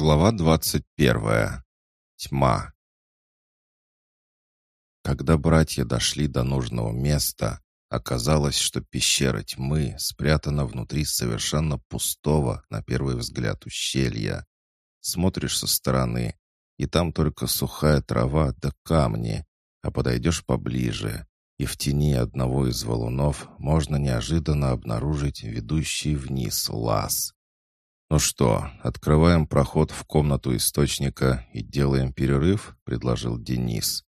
Глава двадцать первая. Тьма. Когда братья дошли до нужного места, оказалось, что пещера тьмы спрятана внутри совершенно пустого, на первый взгляд, ущелья. Смотришь со стороны, и там только сухая трава да камни, а подойдешь поближе, и в тени одного из валунов можно неожиданно обнаружить ведущий вниз лаз. «Ну что, открываем проход в комнату источника и делаем перерыв?» — предложил Денис.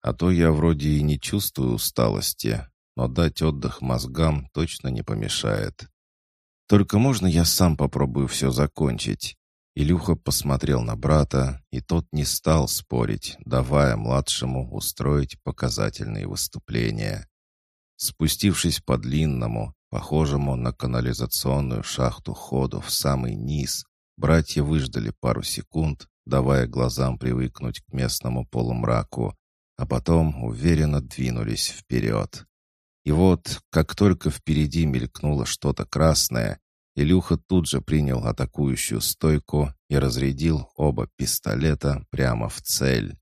«А то я вроде и не чувствую усталости, но дать отдых мозгам точно не помешает. Только можно я сам попробую все закончить?» Илюха посмотрел на брата, и тот не стал спорить, давая младшему устроить показательные выступления. Спустившись по длинному, похожему на канализационную шахту ходу в самый низ, братья выждали пару секунд, давая глазам привыкнуть к местному полумраку, а потом уверенно двинулись вперед. И вот, как только впереди мелькнуло что-то красное, Илюха тут же принял атакующую стойку и разрядил оба пистолета прямо в цель.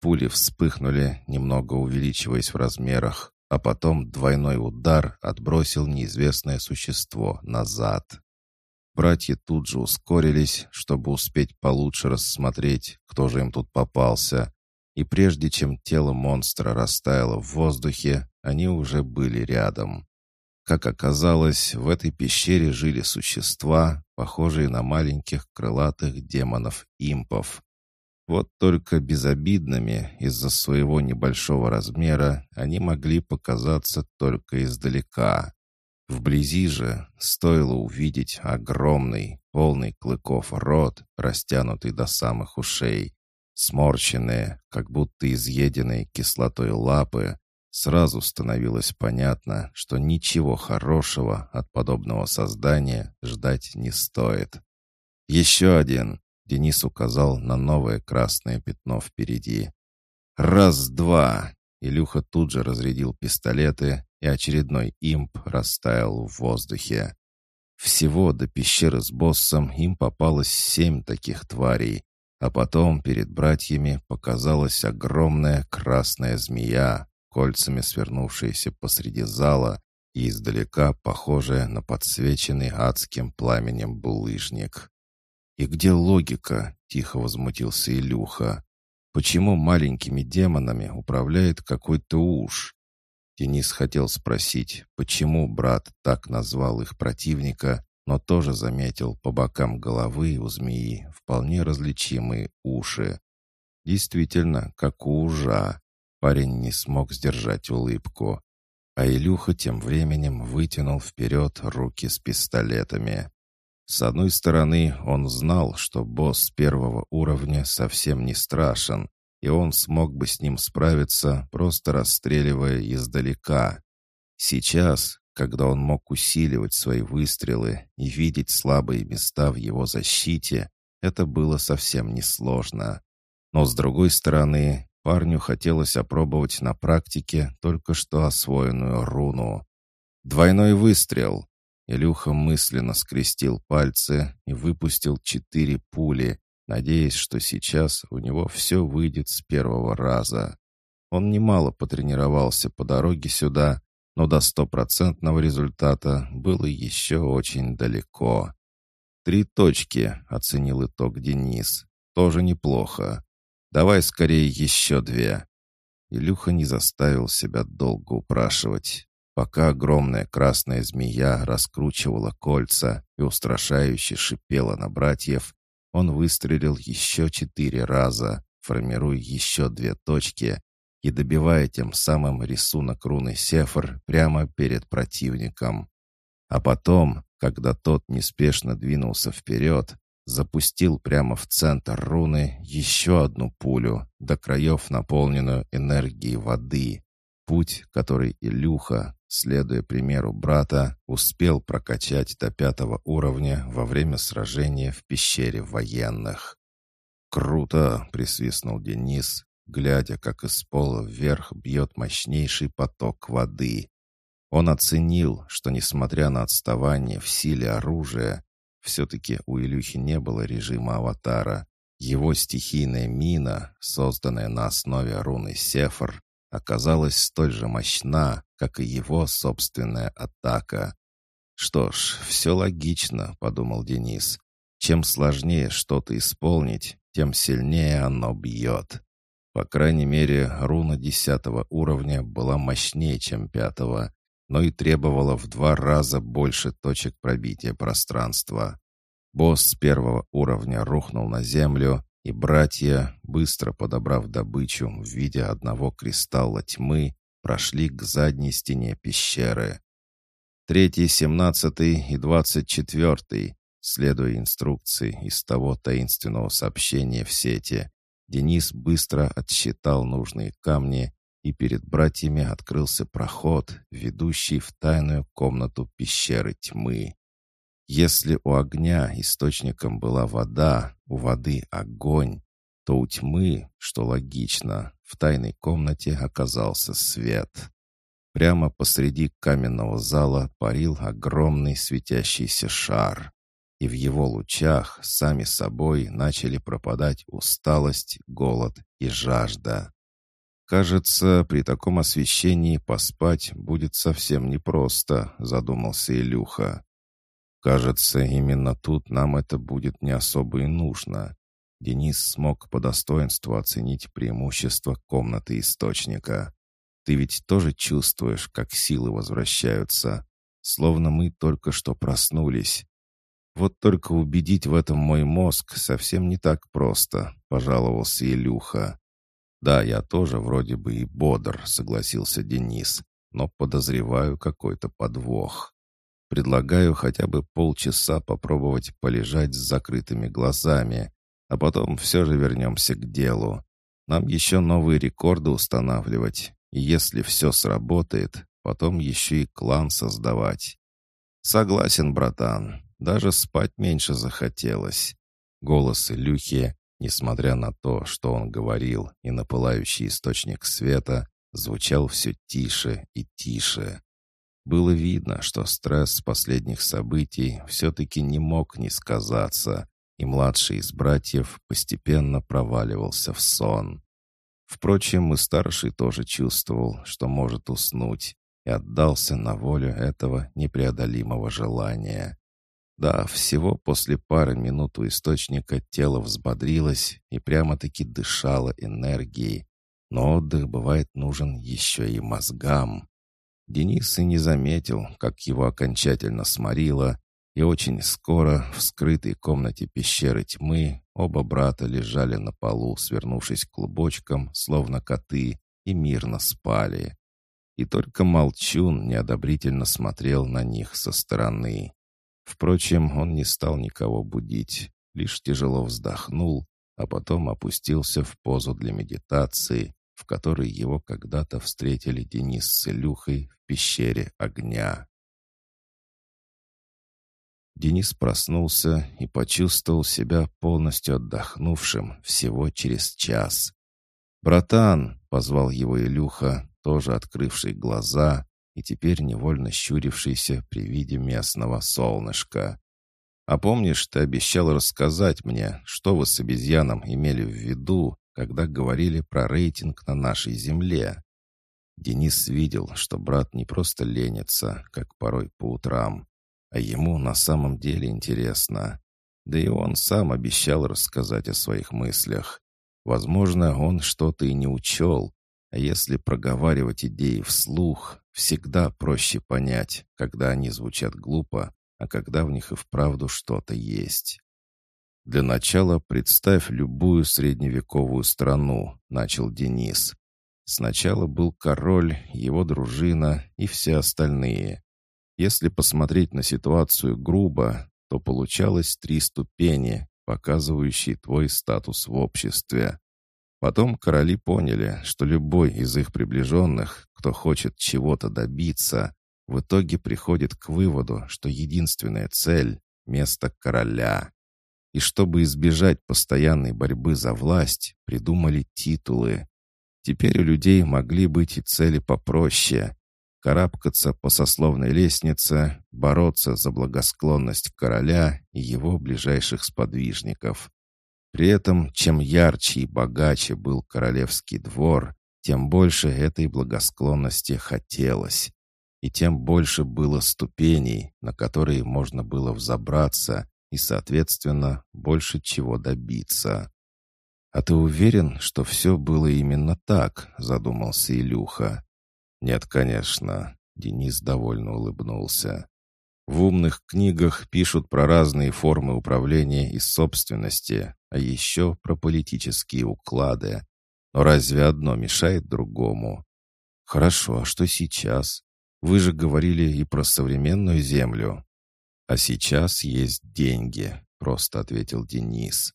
Пули вспыхнули, немного увеличиваясь в размерах, а потом двойной удар отбросил неизвестное существо назад. Братья тут же ускорились, чтобы успеть получше рассмотреть, кто же им тут попался, и прежде чем тело монстра растаяло в воздухе, они уже были рядом. Как оказалось, в этой пещере жили существа, похожие на маленьких крылатых демонов-импов. Вот только безобидными из-за своего небольшого размера они могли показаться только издалека. Вблизи же стоило увидеть огромный, полный клыков рот, растянутый до самых ушей. Сморщенные, как будто изъеденные кислотой лапы, сразу становилось понятно, что ничего хорошего от подобного создания ждать не стоит. Еще один, Денис указал на новое красное пятно впереди. «Раз-два!» Илюха тут же разрядил пистолеты, и очередной имп растаял в воздухе. Всего до пещеры с боссом им попалось семь таких тварей, а потом перед братьями показалась огромная красная змея, кольцами свернувшаяся посреди зала и издалека похожая на подсвеченный адским пламенем булыжник. «И где логика?» — тихо возмутился Илюха. «Почему маленькими демонами управляет какой-то уж?» Денис хотел спросить, почему брат так назвал их противника, но тоже заметил по бокам головы у змеи вполне различимые уши. Действительно, как у ужа. Парень не смог сдержать улыбку. А Илюха тем временем вытянул вперед руки с пистолетами. С одной стороны, он знал, что босс первого уровня совсем не страшен, и он смог бы с ним справиться, просто расстреливая издалека. Сейчас, когда он мог усиливать свои выстрелы и видеть слабые места в его защите, это было совсем несложно. Но с другой стороны, парню хотелось опробовать на практике только что освоенную руну. Двойной выстрел. Илюха мысленно скрестил пальцы и выпустил четыре пули, надеясь, что сейчас у него все выйдет с первого раза. Он немало потренировался по дороге сюда, но до стопроцентного результата было еще очень далеко. «Три точки», — оценил итог Денис. «Тоже неплохо. Давай скорее еще две». Илюха не заставил себя долго упрашивать. Пока огромная красная змея раскручивала кольца и устрашающе шипела на братьев, он выстрелил еще четыре раза, формируя еще две точки и добивая тем самым рисунок руны Сефр прямо перед противником. А потом, когда тот неспешно двинулся вперед, запустил прямо в центр руны еще одну пулю, до краев наполненную энергией воды. Путь, который Илюха, следуя примеру брата, успел прокачать до пятого уровня во время сражения в пещере военных. «Круто!» — присвистнул Денис, глядя, как из пола вверх бьет мощнейший поток воды. Он оценил, что, несмотря на отставание в силе оружия, Все-таки у Илюхи не было режима аватара. Его стихийная мина, созданная на основе руны Сефар, оказалась столь же мощна, как и его собственная атака. «Что ж, все логично», — подумал Денис. «Чем сложнее что-то исполнить, тем сильнее оно бьет». По крайней мере, руна десятого уровня была мощнее, чем пятого, но и требовала в два раза больше точек пробития пространства. Босс первого уровня рухнул на землю, и братья, быстро подобрав добычу в виде одного кристалла тьмы, прошли к задней стене пещеры. Третий, семнадцатый и двадцать четвертый, следуя инструкции из того таинственного сообщения в сети, Денис быстро отсчитал нужные камни, и перед братьями открылся проход, ведущий в тайную комнату пещеры тьмы. Если у огня источником была вода, у воды огонь, то у тьмы, что логично, в тайной комнате оказался свет. Прямо посреди каменного зала парил огромный светящийся шар, и в его лучах сами собой начали пропадать усталость, голод и жажда. «Кажется, при таком освещении поспать будет совсем непросто», — задумался Илюха. Кажется, именно тут нам это будет не особо и нужно. Денис смог по достоинству оценить преимущество комнаты источника. Ты ведь тоже чувствуешь, как силы возвращаются. Словно мы только что проснулись. Вот только убедить в этом мой мозг совсем не так просто, пожаловался Илюха. Да, я тоже вроде бы и бодр, согласился Денис, но подозреваю какой-то подвох. Предлагаю хотя бы полчаса попробовать полежать с закрытыми глазами, а потом все же вернемся к делу. Нам еще новые рекорды устанавливать, и если все сработает, потом еще и клан создавать. Согласен, братан, даже спать меньше захотелось. Голос Илюхи, несмотря на то, что он говорил, и на пылающий источник света, звучал все тише и тише. Было видно, что стресс последних событий все-таки не мог не сказаться, и младший из братьев постепенно проваливался в сон. Впрочем, и старший тоже чувствовал, что может уснуть, и отдался на волю этого непреодолимого желания. Да, всего после пары минут у источника тело взбодрилось и прямо-таки дышало энергией, но отдых бывает нужен еще и мозгам. Денис и не заметил, как его окончательно сморило, и очень скоро в скрытой комнате пещеры тьмы оба брата лежали на полу, свернувшись клубочком, словно коты, и мирно спали. И только Молчун неодобрительно смотрел на них со стороны. Впрочем, он не стал никого будить, лишь тяжело вздохнул, а потом опустился в позу для медитации в которой его когда-то встретили Денис с Илюхой в пещере огня. Денис проснулся и почувствовал себя полностью отдохнувшим всего через час. «Братан!» — позвал его Илюха, тоже открывший глаза и теперь невольно щурившийся при виде местного солнышка. «А помнишь, ты обещал рассказать мне, что вы с обезьяном имели в виду, когда говорили про рейтинг на нашей земле. Денис видел, что брат не просто ленится, как порой по утрам, а ему на самом деле интересно. Да и он сам обещал рассказать о своих мыслях. Возможно, он что-то и не учел, а если проговаривать идеи вслух, всегда проще понять, когда они звучат глупо, а когда в них и вправду что-то есть. «Для начала представь любую средневековую страну», — начал Денис. Сначала был король, его дружина и все остальные. Если посмотреть на ситуацию грубо, то получалось три ступени, показывающие твой статус в обществе. Потом короли поняли, что любой из их приближенных, кто хочет чего-то добиться, в итоге приходит к выводу, что единственная цель — место короля. И чтобы избежать постоянной борьбы за власть, придумали титулы. Теперь у людей могли быть и цели попроще. карабкаться по сословной лестнице, бороться за благосклонность короля и его ближайших сподвижников. При этом, чем ярче и богаче был королевский двор, тем больше этой благосклонности хотелось, и тем больше было ступеней, на которые можно было взобраться и, соответственно, больше чего добиться. «А ты уверен, что все было именно так?» — задумался Илюха. «Нет, конечно», — Денис довольно улыбнулся. «В умных книгах пишут про разные формы управления и собственности, а еще про политические уклады. Но разве одно мешает другому? Хорошо, а что сейчас? Вы же говорили и про современную землю. А сейчас есть деньги, просто ответил Денис.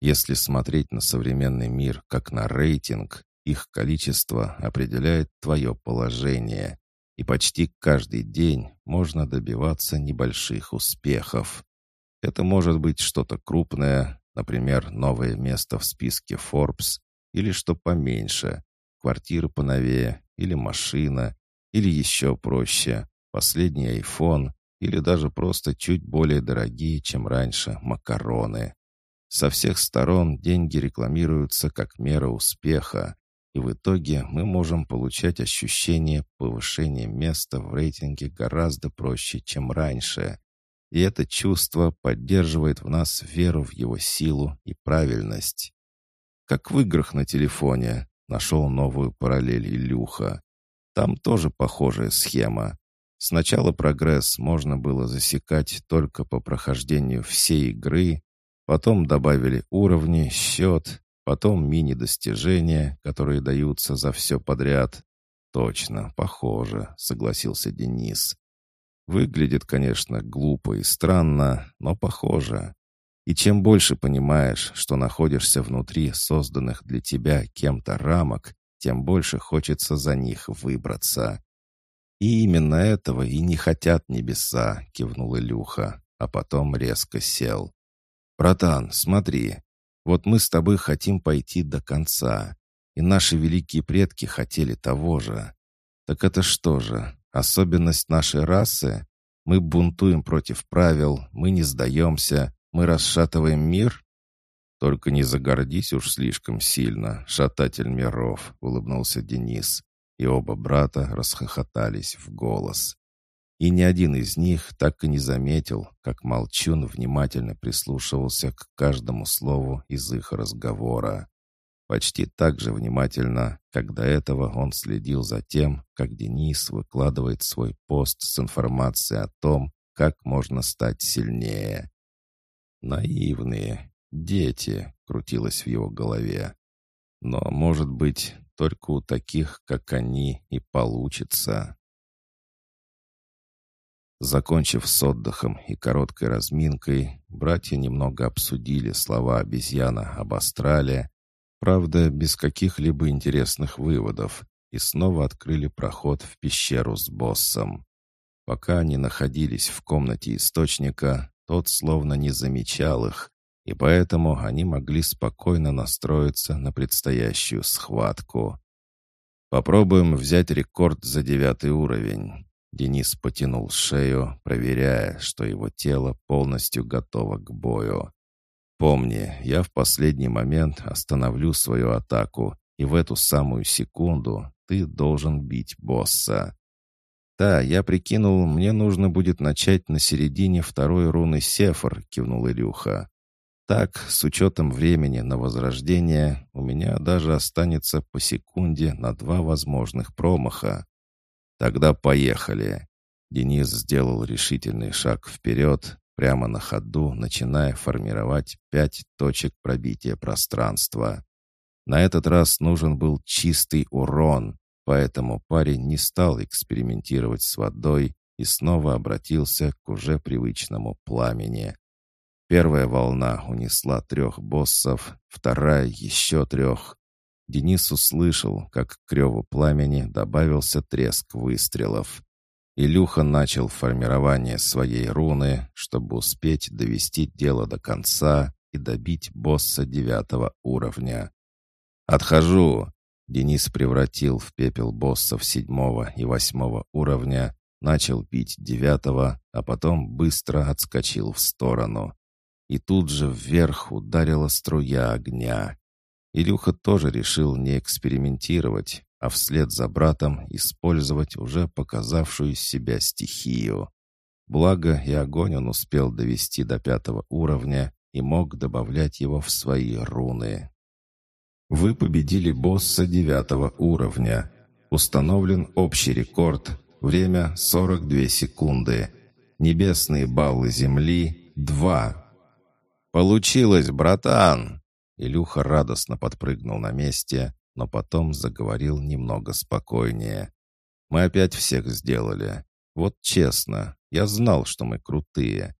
Если смотреть на современный мир как на рейтинг, их количество определяет твое положение, и почти каждый день можно добиваться небольших успехов. Это может быть что-то крупное, например, новое место в списке Forbes, или что поменьше, квартира поновее, или машина, или еще проще, последний iPhone, или даже просто чуть более дорогие, чем раньше, макароны. Со всех сторон деньги рекламируются как мера успеха, и в итоге мы можем получать ощущение повышения места в рейтинге гораздо проще, чем раньше. И это чувство поддерживает в нас веру в его силу и правильность. Как в играх на телефоне, нашел новую параллель Илюха. Там тоже похожая схема. Сначала прогресс можно было засекать только по прохождению всей игры, потом добавили уровни, счет, потом мини-достижения, которые даются за все подряд. «Точно, похоже», — согласился Денис. «Выглядит, конечно, глупо и странно, но похоже. И чем больше понимаешь, что находишься внутри созданных для тебя кем-то рамок, тем больше хочется за них выбраться. «И именно этого и не хотят небеса», — кивнул Илюха, а потом резко сел. «Братан, смотри, вот мы с тобой хотим пойти до конца, и наши великие предки хотели того же. Так это что же, особенность нашей расы? Мы бунтуем против правил, мы не сдаемся, мы расшатываем мир?» «Только не загордись уж слишком сильно, шататель миров», — улыбнулся Денис и оба брата расхохотались в голос. И ни один из них так и не заметил, как Молчун внимательно прислушивался к каждому слову из их разговора. Почти так же внимательно, как до этого он следил за тем, как Денис выкладывает свой пост с информацией о том, как можно стать сильнее. «Наивные, дети», — крутилось в его голове. «Но, может быть, только у таких, как они, и получится. Закончив с отдыхом и короткой разминкой, братья немного обсудили слова обезьяна об астрале, правда, без каких-либо интересных выводов, и снова открыли проход в пещеру с боссом. Пока они находились в комнате источника, тот словно не замечал их, и поэтому они могли спокойно настроиться на предстоящую схватку. «Попробуем взять рекорд за девятый уровень». Денис потянул шею, проверяя, что его тело полностью готово к бою. «Помни, я в последний момент остановлю свою атаку, и в эту самую секунду ты должен бить босса». «Да, я прикинул, мне нужно будет начать на середине второй руны Сефар», — кивнул Илюха. Так, с учетом времени на возрождение, у меня даже останется по секунде на два возможных промаха. Тогда поехали. Денис сделал решительный шаг вперед, прямо на ходу, начиная формировать пять точек пробития пространства. На этот раз нужен был чистый урон, поэтому парень не стал экспериментировать с водой и снова обратился к уже привычному пламени. Первая волна унесла трех боссов, вторая — еще трех. Денис услышал, как к реву пламени добавился треск выстрелов. Илюха начал формирование своей руны, чтобы успеть довести дело до конца и добить босса девятого уровня. «Отхожу!» Денис превратил в пепел боссов седьмого и восьмого уровня, начал пить девятого, а потом быстро отскочил в сторону. И тут же вверх ударила струя огня. Илюха тоже решил не экспериментировать, а вслед за братом использовать уже показавшую себя стихию. Благо и огонь он успел довести до пятого уровня и мог добавлять его в свои руны. Вы победили босса девятого уровня. Установлен общий рекорд. Время 42 секунды. Небесные баллы Земли — 2. «Получилось, братан!» Илюха радостно подпрыгнул на месте, но потом заговорил немного спокойнее. «Мы опять всех сделали. Вот честно, я знал, что мы крутые.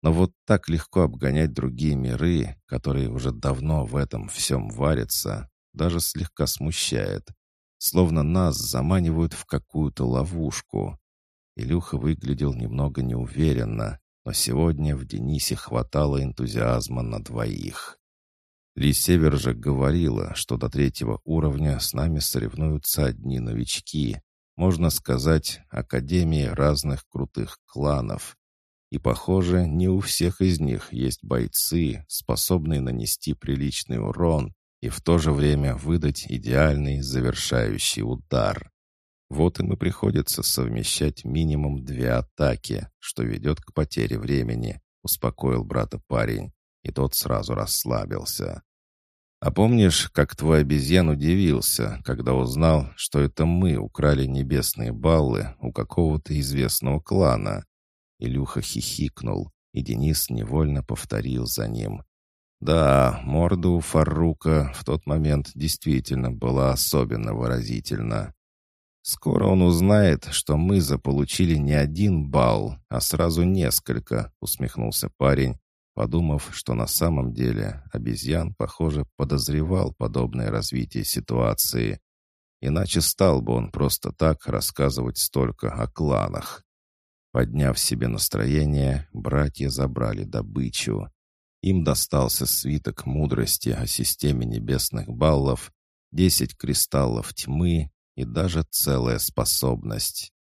Но вот так легко обгонять другие миры, которые уже давно в этом всем варятся, даже слегка смущает. Словно нас заманивают в какую-то ловушку. Илюха выглядел немного неуверенно, но сегодня в Денисе хватало энтузиазма на двоих. Ли Север же говорила, что до третьего уровня с нами соревнуются одни новички, можно сказать, академии разных крутых кланов. И, похоже, не у всех из них есть бойцы, способные нанести приличный урон и в то же время выдать идеальный завершающий удар. Вот им и приходится совмещать минимум две атаки, что ведет к потере времени, успокоил брата парень, и тот сразу расслабился. А помнишь, как твой обезьян удивился, когда узнал, что это мы украли небесные баллы у какого-то известного клана?» Илюха хихикнул, и Денис невольно повторил за ним. Да, морда у Фарука в тот момент действительно была особенно выразительна. «Скоро он узнает, что мы заполучили не один балл, а сразу несколько», — усмехнулся парень подумав, что на самом деле обезьян, похоже, подозревал подобное развитие ситуации. Иначе стал бы он просто так рассказывать столько о кланах. Подняв себе настроение, братья забрали добычу. Им достался свиток мудрости о системе небесных баллов, десять кристаллов тьмы и даже целая способность.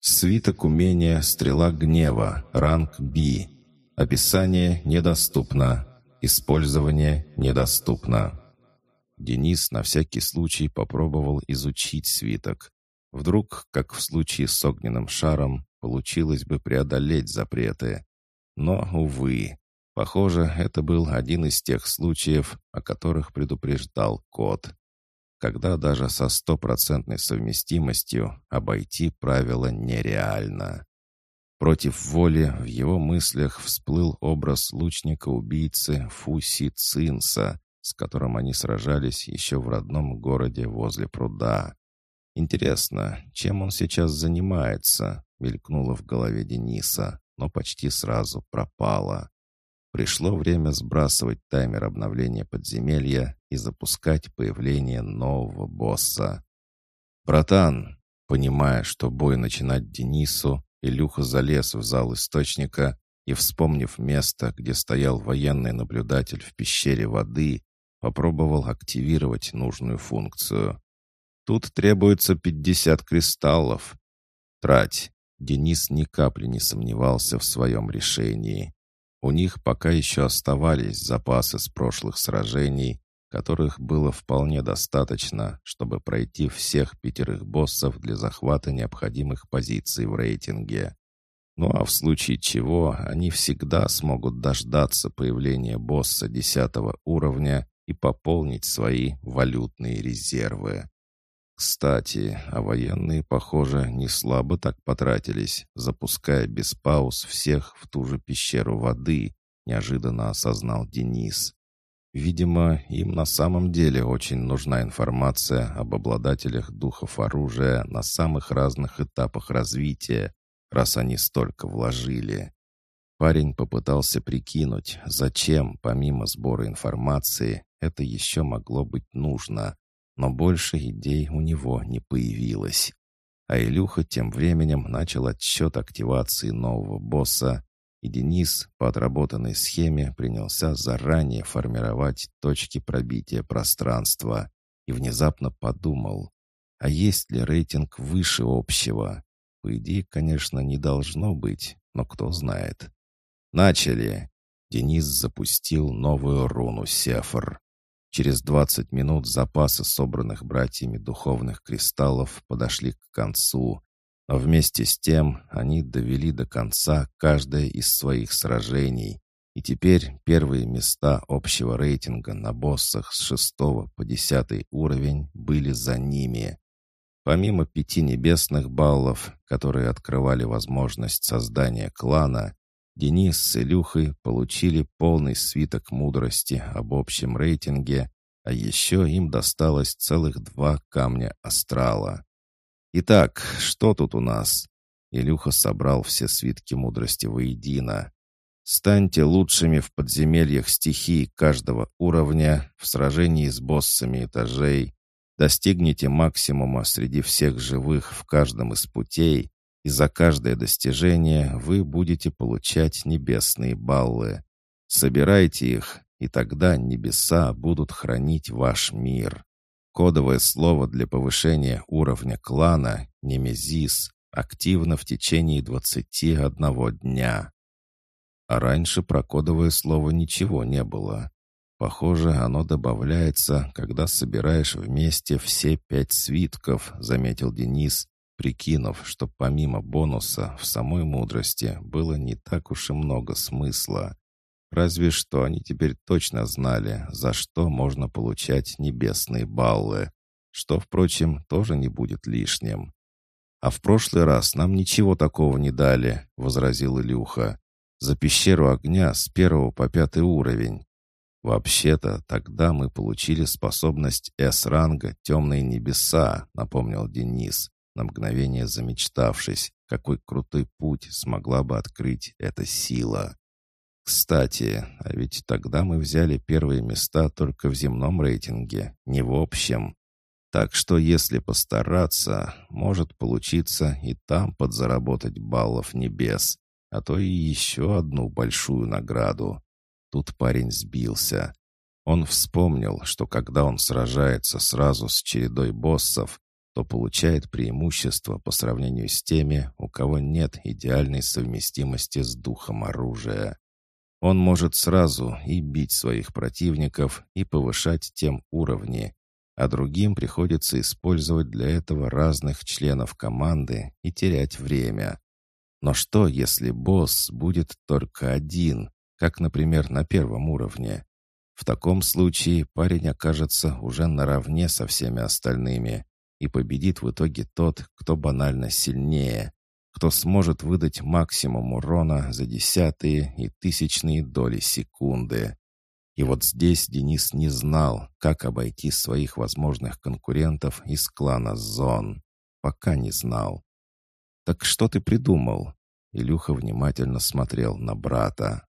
Свиток умения «Стрела гнева», ранг «Би», Описание недоступно. Использование недоступно. Денис на всякий случай попробовал изучить свиток. Вдруг, как в случае с огненным шаром, получилось бы преодолеть запреты. Но, увы, похоже, это был один из тех случаев, о которых предупреждал кот. Когда даже со стопроцентной совместимостью обойти правила нереально. Против воли в его мыслях всплыл образ лучника-убийцы Фуси Цинса, с которым они сражались еще в родном городе возле пруда. «Интересно, чем он сейчас занимается?» — мелькнуло в голове Дениса, но почти сразу пропало. Пришло время сбрасывать таймер обновления подземелья и запускать появление нового босса. «Братан!» Понимая, что бой начинать Денису, Илюха залез в зал источника и, вспомнив место, где стоял военный наблюдатель в пещере воды, попробовал активировать нужную функцию. «Тут требуется пятьдесят кристаллов». «Трать». Денис ни капли не сомневался в своем решении. У них пока еще оставались запасы с прошлых сражений, которых было вполне достаточно, чтобы пройти всех пятерых боссов для захвата необходимых позиций в рейтинге. Ну а в случае чего они всегда смогут дождаться появления босса десятого уровня и пополнить свои валютные резервы. Кстати, а военные, похоже, не слабо так потратились, запуская без пауз всех в ту же пещеру воды, неожиданно осознал Денис. Видимо, им на самом деле очень нужна информация об обладателях духов оружия на самых разных этапах развития, раз они столько вложили. Парень попытался прикинуть, зачем, помимо сбора информации, это еще могло быть нужно, но больше идей у него не появилось. А Илюха тем временем начал отсчет активации нового босса и Денис по отработанной схеме принялся заранее формировать точки пробития пространства. и внезапно подумал, а есть ли рейтинг выше общего? По идее, конечно, не должно быть, но кто знает. Начали. Денис запустил новую руну Сефр. Через 20 минут запасы собранных братьями духовных кристаллов подошли к концу, но вместе с тем они довели до конца каждое из своих сражений, и теперь первые места общего рейтинга на боссах с 6 по 10 уровень были за ними. Помимо пяти небесных баллов, которые открывали возможность создания клана, Денис с Илюхой получили полный свиток мудрости об общем рейтинге, а еще им досталось целых два камня астрала. «Итак, что тут у нас?» Илюха собрал все свитки мудрости воедино. «Станьте лучшими в подземельях стихий каждого уровня, в сражении с боссами этажей, достигните максимума среди всех живых в каждом из путей, и за каждое достижение вы будете получать небесные баллы. Собирайте их, и тогда небеса будут хранить ваш мир. Кодовое слово для повышения уровня клана «Немезис» активно в течение 21 дня. А раньше про кодовое слово ничего не было. Похоже, оно добавляется, когда собираешь вместе все пять свитков, заметил Денис, прикинув, что помимо бонуса в самой мудрости было не так уж и много смысла. Разве что они теперь точно знали, за что можно получать небесные баллы, что, впрочем, тоже не будет лишним. «А в прошлый раз нам ничего такого не дали», — возразил Илюха. «За пещеру огня с первого по пятый уровень». «Вообще-то, тогда мы получили способность С-ранга «Темные небеса», — напомнил Денис на мгновение замечтавшись, какой крутой путь смогла бы открыть эта сила. Кстати, а ведь тогда мы взяли первые места только в земном рейтинге, не в общем. Так что если постараться, может получиться и там подзаработать баллов небес, а то и еще одну большую награду. Тут парень сбился. Он вспомнил, что когда он сражается сразу с чередой боссов, то получает преимущество по сравнению с теми, у кого нет идеальной совместимости с духом оружия. Он может сразу и бить своих противников, и повышать тем уровни, а другим приходится использовать для этого разных членов команды и терять время. Но что, если босс будет только один, как, например, на первом уровне? В таком случае парень окажется уже наравне со всеми остальными, и победит в итоге тот, кто банально сильнее, кто сможет выдать максимум урона за десятые и тысячные доли секунды. И вот здесь Денис не знал, как обойти своих возможных конкурентов из клана Зон. Пока не знал. «Так что ты придумал?» Илюха внимательно смотрел на брата.